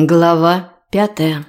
Глава пятая.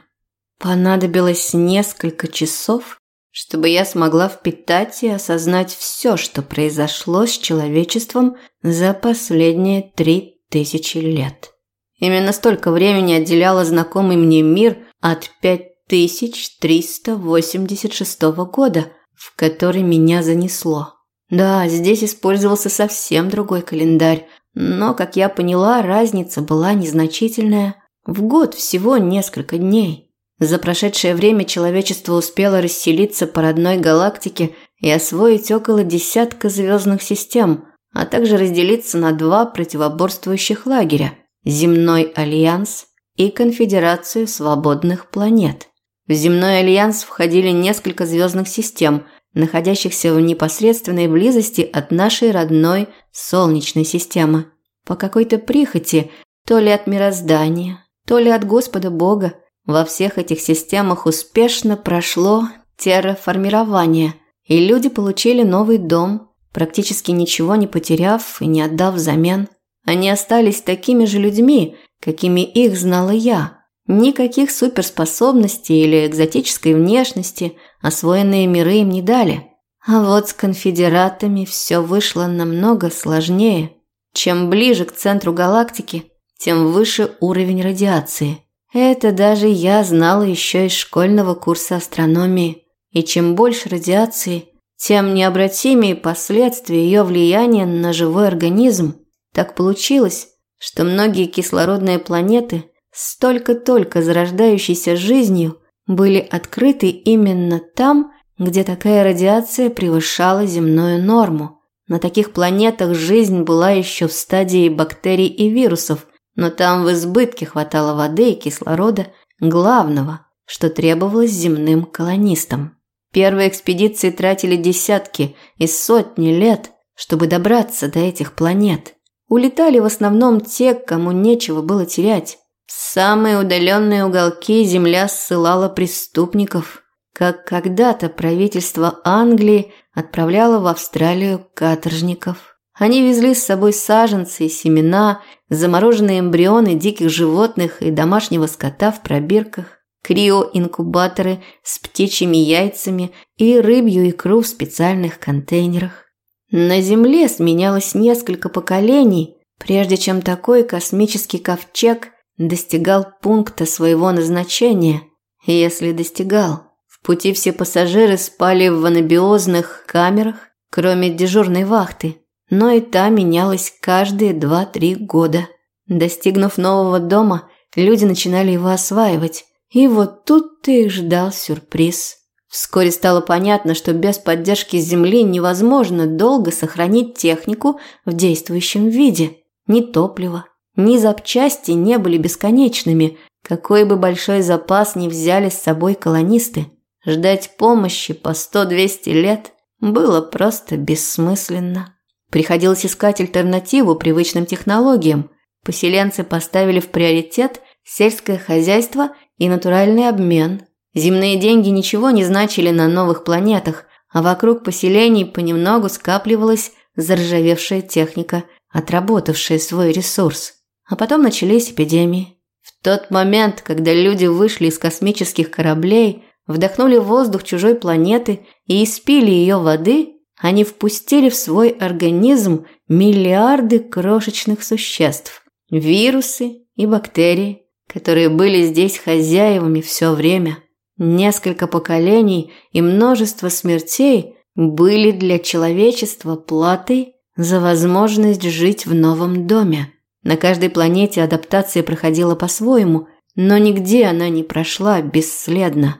Понадобилось несколько часов, чтобы я смогла впитать и осознать все, что произошло с человечеством за последние три тысячи лет. Именно столько времени отделяло знакомый мне мир от 5386 года, в который меня занесло. Да, здесь использовался совсем другой календарь, но, как я поняла, разница была незначительная – в год всего несколько дней. За прошедшее время человечество успело расселиться по родной галактике и освоить около десятка звездных систем, а также разделиться на два противоборствующих лагеря – Земной Альянс и Конфедерацию свободных планет. В Земной Альянс входили несколько звездных систем, находящихся в непосредственной близости от нашей родной Солнечной системы. По какой-то прихоти, то ли от мироздания, то ли от Господа Бога. Во всех этих системах успешно прошло терраформирование, и люди получили новый дом, практически ничего не потеряв и не отдав взамен. Они остались такими же людьми, какими их знала я. Никаких суперспособностей или экзотической внешности освоенные миры им не дали. А вот с конфедератами все вышло намного сложнее. Чем ближе к центру галактики, тем выше уровень радиации. Это даже я знала еще из школьного курса астрономии. И чем больше радиации, тем необратимее последствия ее влияния на живой организм. Так получилось, что многие кислородные планеты с только-только зарождающейся жизнью были открыты именно там, где такая радиация превышала земную норму. На таких планетах жизнь была еще в стадии бактерий и вирусов, но там в избытке хватало воды и кислорода, главного, что требовалось земным колонистам. Первые экспедиции тратили десятки и сотни лет, чтобы добраться до этих планет. Улетали в основном те, кому нечего было терять. В самые удаленные уголки земля ссылала преступников, как когда-то правительство Англии отправляло в Австралию каторжников. Они везли с собой саженцы и семена, замороженные эмбрионы диких животных и домашнего скота в пробирках, криоинкубаторы с птичьими яйцами и рыбью икру в специальных контейнерах. На Земле сменялось несколько поколений, прежде чем такой космический ковчег достигал пункта своего назначения, если достигал. В пути все пассажиры спали в анабиозных камерах, кроме дежурной вахты но и та менялась каждые два-три года. Достигнув нового дома, люди начинали его осваивать. И вот тут-то их ждал сюрприз. Вскоре стало понятно, что без поддержки Земли невозможно долго сохранить технику в действующем виде. Ни топлива, ни запчасти не были бесконечными, какой бы большой запас ни взяли с собой колонисты. Ждать помощи по 100-200 лет было просто бессмысленно. Приходилось искать альтернативу привычным технологиям. Поселенцы поставили в приоритет сельское хозяйство и натуральный обмен. Земные деньги ничего не значили на новых планетах, а вокруг поселений понемногу скапливалась заржавевшая техника, отработавшая свой ресурс. А потом начались эпидемии. В тот момент, когда люди вышли из космических кораблей, вдохнули воздух чужой планеты и испили ее воды, они впустили в свой организм миллиарды крошечных существ, вирусы и бактерии, которые были здесь хозяевами все время. Несколько поколений и множество смертей были для человечества платой за возможность жить в новом доме. На каждой планете адаптация проходила по-своему, но нигде она не прошла бесследно.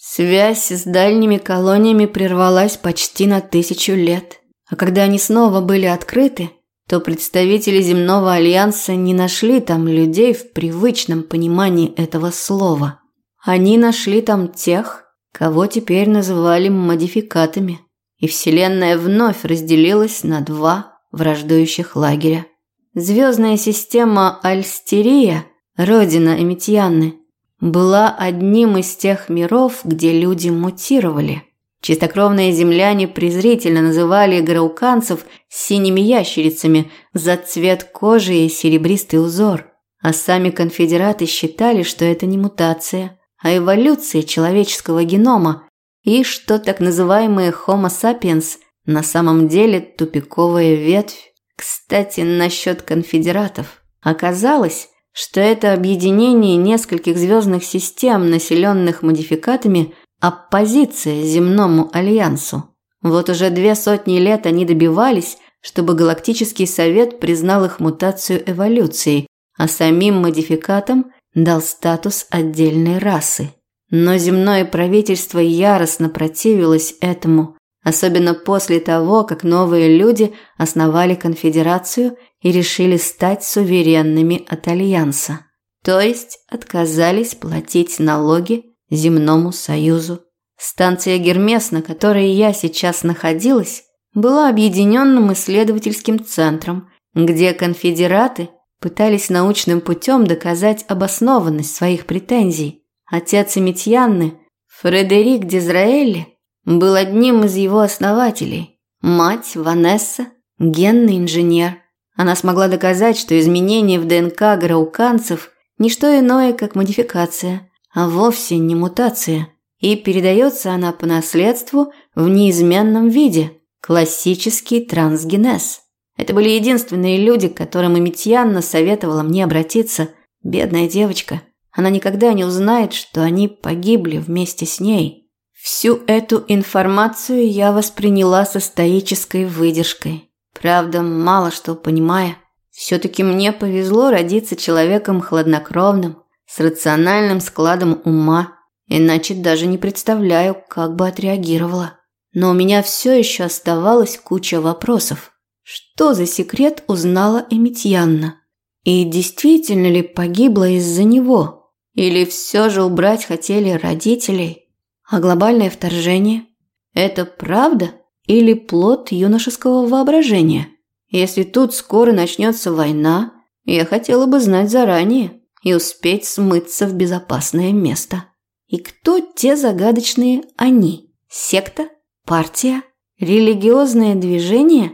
Связь с дальними колониями прервалась почти на тысячу лет. А когда они снова были открыты, то представители земного альянса не нашли там людей в привычном понимании этого слова. Они нашли там тех, кого теперь называли модификатами. И Вселенная вновь разделилась на два враждующих лагеря. Звездная система Альстерия, родина Эмитьянны, была одним из тех миров, где люди мутировали. Чистокровные земляне презрительно называли грауканцев синими ящерицами за цвет кожи и серебристый узор. а сами конфедераты считали, что это не мутация, а эволюция человеческого генома, и что так называемые Homo sapiens на самом деле тупиковая ветвь. Кстати, насчет конфедератов. Оказалось, что это объединение нескольких звездных систем, населенных модификатами, оппозиция земному альянсу. Вот уже две сотни лет они добивались, чтобы Галактический Совет признал их мутацию эволюцией, а самим модификатам дал статус отдельной расы. Но земное правительство яростно противилось этому, особенно после того, как новые люди основали конфедерацию и решили стать суверенными от Альянса. То есть отказались платить налоги земному союзу. Станция Гермес, на которой я сейчас находилась, была объединенным исследовательским центром, где конфедераты пытались научным путем доказать обоснованность своих претензий. Отец Эмитьянны, Фредерик Дизраэлли, был одним из его основателей. Мать, Ванесса, генный инженер. Она смогла доказать, что изменения в ДНК грауканцев – не что иное, как модификация, а вовсе не мутация. И передается она по наследству в неизменном виде – Классический трансгенез. Это были единственные люди, к которым Эмитьянна советовала мне обратиться. Бедная девочка. Она никогда не узнает, что они погибли вместе с ней. Всю эту информацию я восприняла со стоической выдержкой. Правда, мало что понимая. Все-таки мне повезло родиться человеком хладнокровным, с рациональным складом ума, иначе даже не представляю, как бы отреагировала но у меня все еще оставалась куча вопросов. Что за секрет узнала Эмитьянна? И действительно ли погибла из-за него? Или все же убрать хотели родителей? А глобальное вторжение – это правда или плод юношеского воображения? Если тут скоро начнется война, я хотела бы знать заранее и успеть смыться в безопасное место. И кто те загадочные «они»? Секта? Партия? Религиозное движение?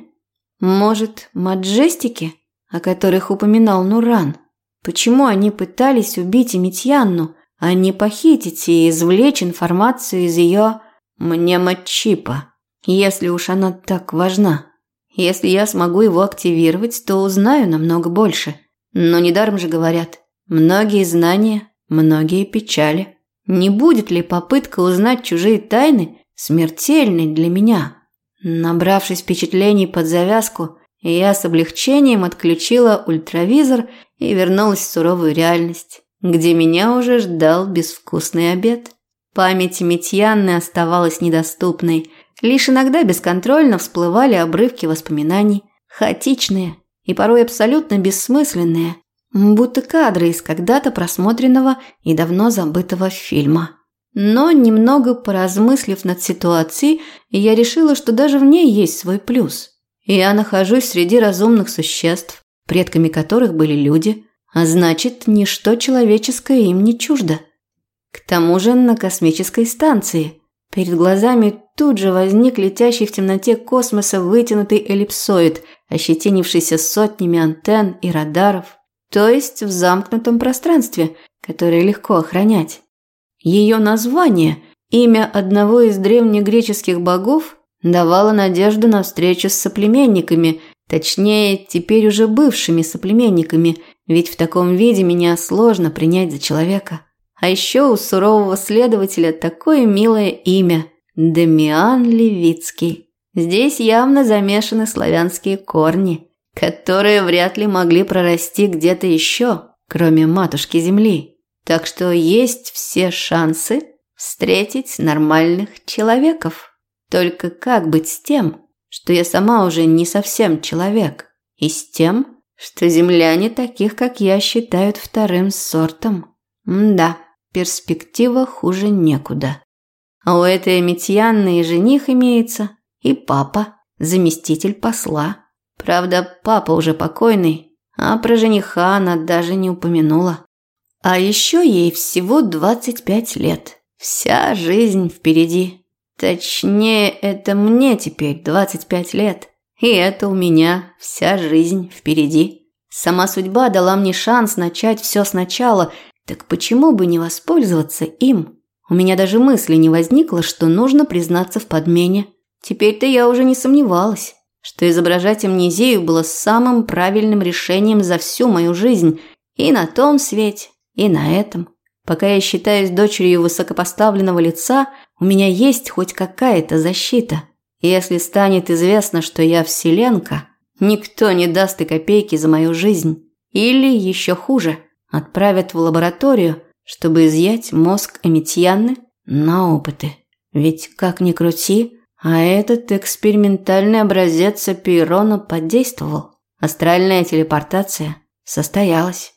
Может, маджестики, о которых упоминал Нуран? Почему они пытались убить Эмитьянну, а не похитить и извлечь информацию из ее мнемочипа, если уж она так важна? Если я смогу его активировать, то узнаю намного больше. Но недаром же говорят, многие знания, многие печали. Не будет ли попытка узнать чужие тайны смертельной для меня. Набравшись впечатлений под завязку, я с облегчением отключила ультравизор и вернулась в суровую реальность, где меня уже ждал безвкусный обед. Память Митьянны оставалась недоступной, лишь иногда бесконтрольно всплывали обрывки воспоминаний, хаотичные и порой абсолютно бессмысленные, будто кадры из когда-то просмотренного и давно забытого фильма. Но немного поразмыслив над ситуацией, я решила, что даже в ней есть свой плюс. Я нахожусь среди разумных существ, предками которых были люди, а значит, ничто человеческое им не чуждо. К тому же на космической станции. Перед глазами тут же возник летящий в темноте космоса вытянутый эллипсоид, ощетинившийся сотнями антенн и радаров, то есть в замкнутом пространстве, которое легко охранять. Ее название, имя одного из древнегреческих богов, давало надежду на встречу с соплеменниками, точнее, теперь уже бывшими соплеменниками, ведь в таком виде меня сложно принять за человека. А еще у сурового следователя такое милое имя – Демиан Левицкий. Здесь явно замешаны славянские корни, которые вряд ли могли прорасти где-то еще, кроме матушки земли. Так что есть все шансы встретить нормальных человеков. Только как быть с тем, что я сама уже не совсем человек, и с тем, что земляне таких, как я, считают вторым сортом? М да, перспектива хуже некуда. А у этой Митьянны и жених имеется, и папа, заместитель посла. Правда, папа уже покойный, а про жениха она даже не упомянула. А еще ей всего 25 лет. Вся жизнь впереди. Точнее, это мне теперь 25 лет. И это у меня вся жизнь впереди. Сама судьба дала мне шанс начать все сначала, так почему бы не воспользоваться им? У меня даже мысли не возникло, что нужно признаться в подмене. Теперь-то я уже не сомневалась, что изображать амнезию было самым правильным решением за всю мою жизнь и на том свете, и на этом. Пока я считаюсь дочерью высокопоставленного лица, у меня есть хоть какая-то защита. Если станет известно, что я вселенка, никто не даст и копейки за мою жизнь. Или еще хуже, отправят в лабораторию, чтобы изъять мозг Эмитьяны на опыты. Ведь как ни крути, а этот экспериментальный образец Апейрона подействовал. Астральная телепортация состоялась.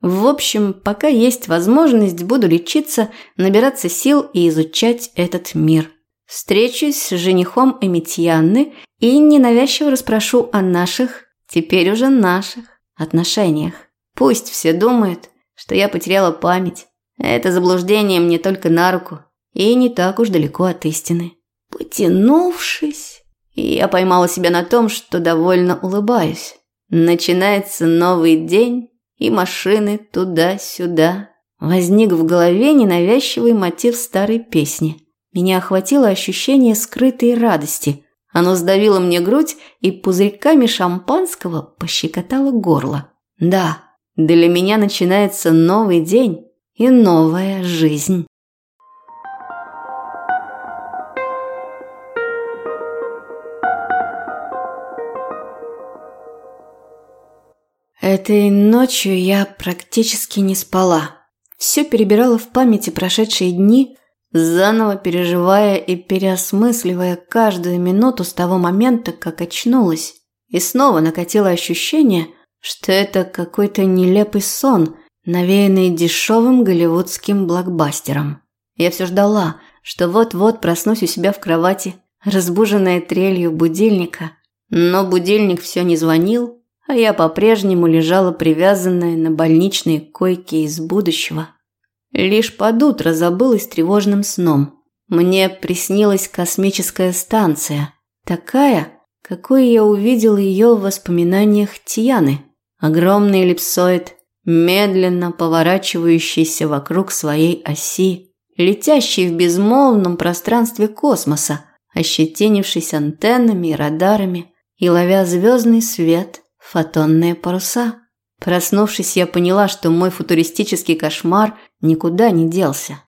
В общем, пока есть возможность, буду лечиться, набираться сил и изучать этот мир. Встречусь с женихом Эмитьянны и ненавязчиво расспрошу о наших, теперь уже наших, отношениях. Пусть все думают, что я потеряла память. Это заблуждение мне только на руку и не так уж далеко от истины. Потянувшись, я поймала себя на том, что довольно улыбаюсь. Начинается новый день, и машины туда-сюда. Возник в голове ненавязчивый мотив старой песни. Меня охватило ощущение скрытой радости. Оно сдавило мне грудь и пузырьками шампанского пощекотало горло. Да, для меня начинается новый день и новая жизнь. Этой ночью я практически не спала. Все перебирала в памяти прошедшие дни, заново переживая и переосмысливая каждую минуту с того момента, как очнулась. И снова накатило ощущение, что это какой-то нелепый сон, навеянный дешевым голливудским блокбастером. Я все ждала, что вот-вот проснусь у себя в кровати, разбуженная трелью будильника. Но будильник все не звонил, а я по-прежнему лежала привязанная на больничной койке из будущего. Лишь под утро забылась тревожным сном. Мне приснилась космическая станция, такая, какой я увидел ее в воспоминаниях Тианы. Огромный эллипсоид, медленно поворачивающийся вокруг своей оси, летящий в безмолвном пространстве космоса, ощетинившись антеннами и радарами и ловя звездный свет Фотонные паруса. Проснувшись, я поняла, что мой футуристический кошмар никуда не делся.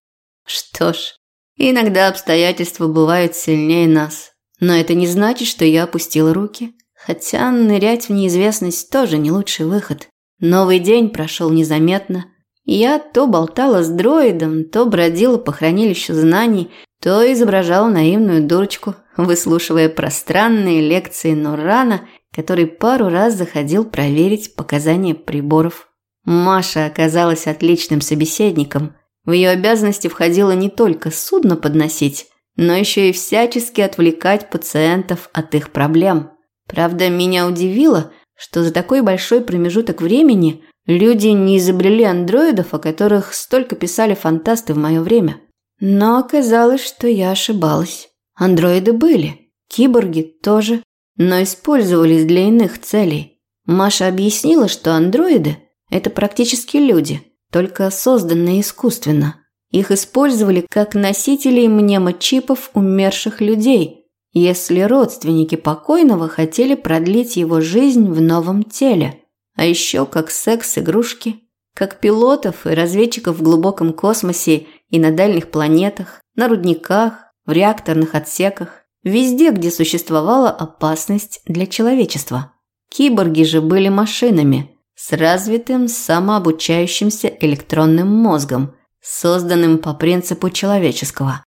Что ж, иногда обстоятельства бывают сильнее нас. Но это не значит, что я опустила руки. Хотя нырять в неизвестность тоже не лучший выход. Новый день прошел незаметно. Я то болтала с дроидом, то бродила по хранилищу знаний, то изображала наивную дурочку, выслушивая пространные лекции Нурана который пару раз заходил проверить показания приборов. Маша оказалась отличным собеседником. В ее обязанности входило не только судно подносить, но еще и всячески отвлекать пациентов от их проблем. Правда, меня удивило, что за такой большой промежуток времени люди не изобрели андроидов, о которых столько писали фантасты в мое время. Но оказалось, что я ошибалась. Андроиды были, киборги тоже но использовались для иных целей. Маша объяснила, что андроиды – это практически люди, только созданные искусственно. Их использовали как носителей мнемочипов умерших людей, если родственники покойного хотели продлить его жизнь в новом теле. А еще как секс-игрушки, как пилотов и разведчиков в глубоком космосе и на дальних планетах, на рудниках, в реакторных отсеках везде, где существовала опасность для человечества. Киборги же были машинами с развитым самообучающимся электронным мозгом, созданным по принципу человеческого.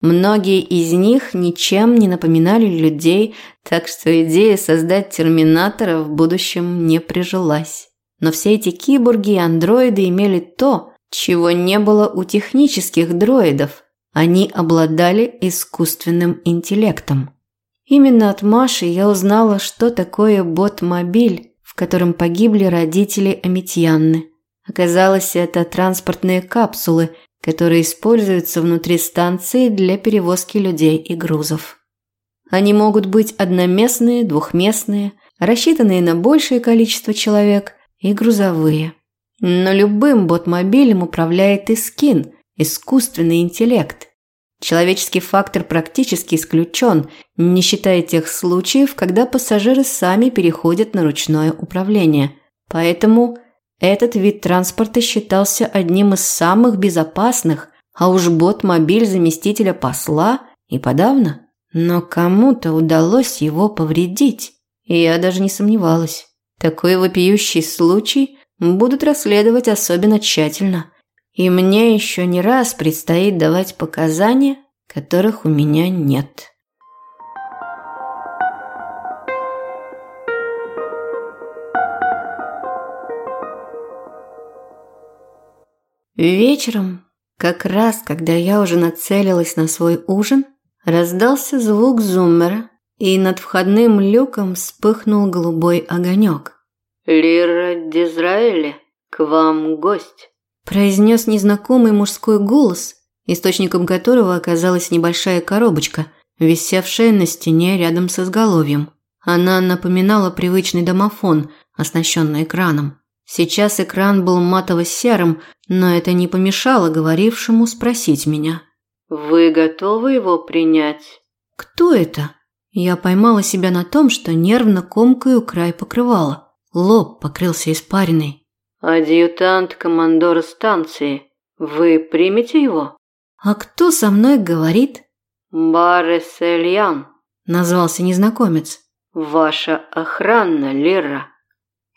Многие из них ничем не напоминали людей, так что идея создать терминатора в будущем не прижилась. Но все эти киборги и андроиды имели то, чего не было у технических дроидов – они обладали искусственным интеллектом. Именно от Маши я узнала, что такое бот-мобиль, в котором погибли родители Аметьянны. Оказалось, это транспортные капсулы, которые используются внутри станции для перевозки людей и грузов. Они могут быть одноместные, двухместные, рассчитанные на большее количество человек и грузовые. Но любым ботмобилем управляет Искин, искусственный интеллект. Человеческий фактор практически исключен, не считая тех случаев, когда пассажиры сами переходят на ручное управление. Поэтому этот вид транспорта считался одним из самых безопасных, а уж бот-мобиль заместителя посла и подавно. Но кому-то удалось его повредить, и я даже не сомневалась. Такой вопиющий случай будут расследовать особенно тщательно. И мне еще не раз предстоит давать показания, которых у меня нет. Вечером, как раз когда я уже нацелилась на свой ужин, раздался звук зуммера, и над входным люком вспыхнул голубой огонек. «Лира Дизраэли, к вам гость», – произнес незнакомый мужской голос, источником которого оказалась небольшая коробочка, висевшая на стене рядом с изголовьем. Она напоминала привычный домофон, оснащенный экраном. Сейчас экран был матово-серым, но это не помешало говорившему спросить меня. «Вы готовы его принять?» «Кто это?» Я поймала себя на том, что нервно комкаю край покрывала. Лоб покрылся испариной. «Адъютант командора станции. Вы примете его?» «А кто со мной говорит?» «Баррес Эльян», – назвался незнакомец. «Ваша охрана, Лера».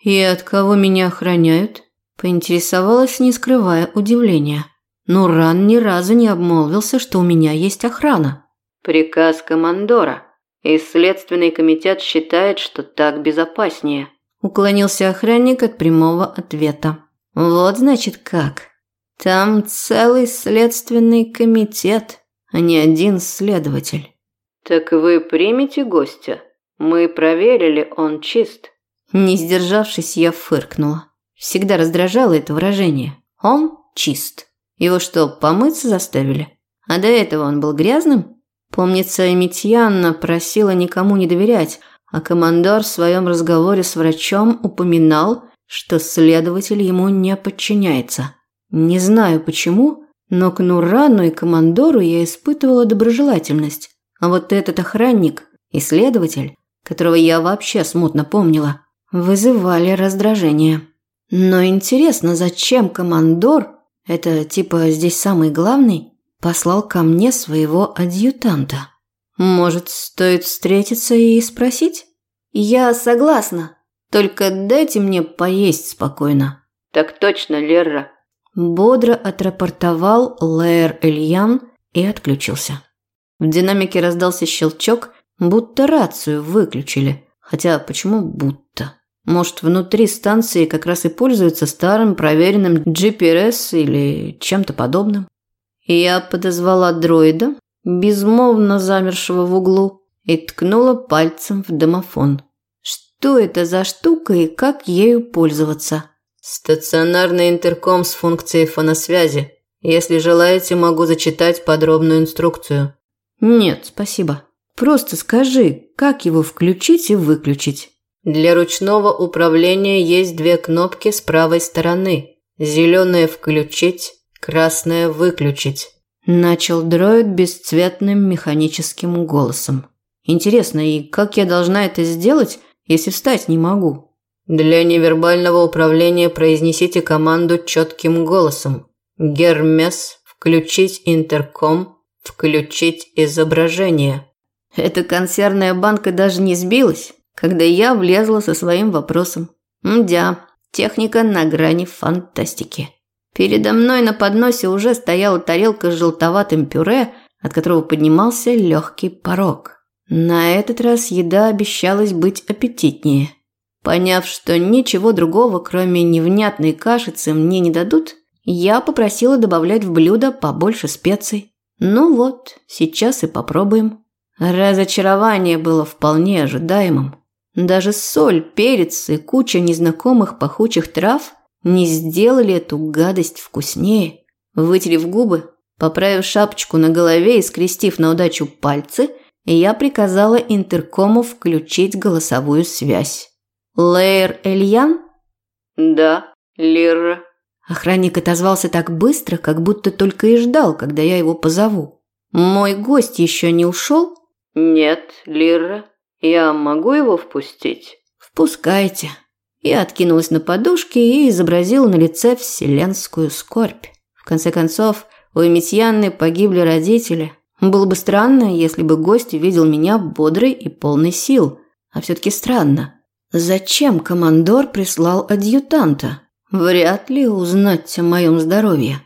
«И от кого меня охраняют?» Поинтересовалась, не скрывая удивления. Но Ран ни разу не обмолвился, что у меня есть охрана. «Приказ командора. И Следственный комитет считает, что так безопаснее». Уклонился охранник от прямого ответа. «Вот значит как. Там целый следственный комитет, а не один следователь». «Так вы примете гостя? Мы проверили, он чист». Не сдержавшись, я фыркнула. Всегда раздражало это выражение. Он чист. Его что, помыться заставили? А до этого он был грязным? Помнится, Эмитьянна просила никому не доверять, а командор в своем разговоре с врачом упоминал, что следователь ему не подчиняется. Не знаю почему, но к Нурану и командору я испытывала доброжелательность. А вот этот охранник и следователь, которого я вообще смутно помнила, вызывали раздражение. Но интересно, зачем командор, это типа здесь самый главный, послал ко мне своего адъютанта? Может, стоит встретиться и спросить? Я согласна, только дайте мне поесть спокойно. Так точно, Лера. Бодро отрапортовал Лэр Эльян и отключился. В динамике раздался щелчок, будто рацию выключили. Хотя почему будто? Может, внутри станции как раз и пользуются старым проверенным GPS или чем-то подобным. Я подозвала дроида, безмолвно замершего в углу, и ткнула пальцем в домофон. Что это за штука и как ею пользоваться? Стационарный интерком с функцией фоносвязи. Если желаете, могу зачитать подробную инструкцию. Нет, спасибо. Просто скажи, как его включить и выключить. Для ручного управления есть две кнопки с правой стороны. Зеленая «включить», красная «выключить». Начал дроид бесцветным механическим голосом. Интересно, и как я должна это сделать, если встать не могу? Для невербального управления произнесите команду четким голосом. Гермес «включить интерком», «включить изображение». Эта консервная банка даже не сбилась когда я влезла со своим вопросом. Мдя, техника на грани фантастики. Передо мной на подносе уже стояла тарелка с желтоватым пюре, от которого поднимался легкий порог. На этот раз еда обещалась быть аппетитнее. Поняв, что ничего другого, кроме невнятной кашицы, мне не дадут, я попросила добавлять в блюдо побольше специй. Ну вот, сейчас и попробуем. Разочарование было вполне ожидаемым. Даже соль, перец и куча незнакомых пахучих трав не сделали эту гадость вкуснее. Вытерев губы, поправив шапочку на голове и скрестив на удачу пальцы, я приказала интеркому включить голосовую связь. «Лейер Эльян?» Да, Лира. Охранник отозвался так быстро, как будто только и ждал, когда я его позову. Мой гость еще не ушел? Нет, Лира. Я могу его впустить? Впускайте. Я откинулась на подушке и изобразила на лице вселенскую скорбь. В конце концов, у Эмитьяны погибли родители. Было бы странно, если бы гость увидел меня бодрой и полной сил. А все-таки странно. Зачем командор прислал адъютанта? Вряд ли узнать о моем здоровье.